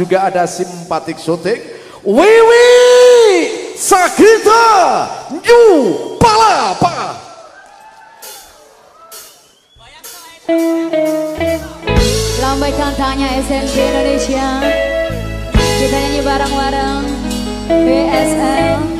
juga ada simpatik syuting. Wiwi Sagita New Palapa. Lambai kantanya SNG Indonesia. Kita nyanyi bareng-bareng. BSL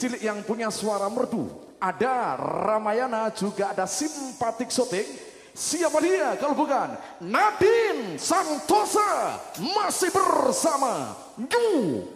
cilik yang punya suara merdu. Ada Ramayana, juga ada simpatik syuting. Siapa dia kalau bukan Nadine Santosa masih bersama Yu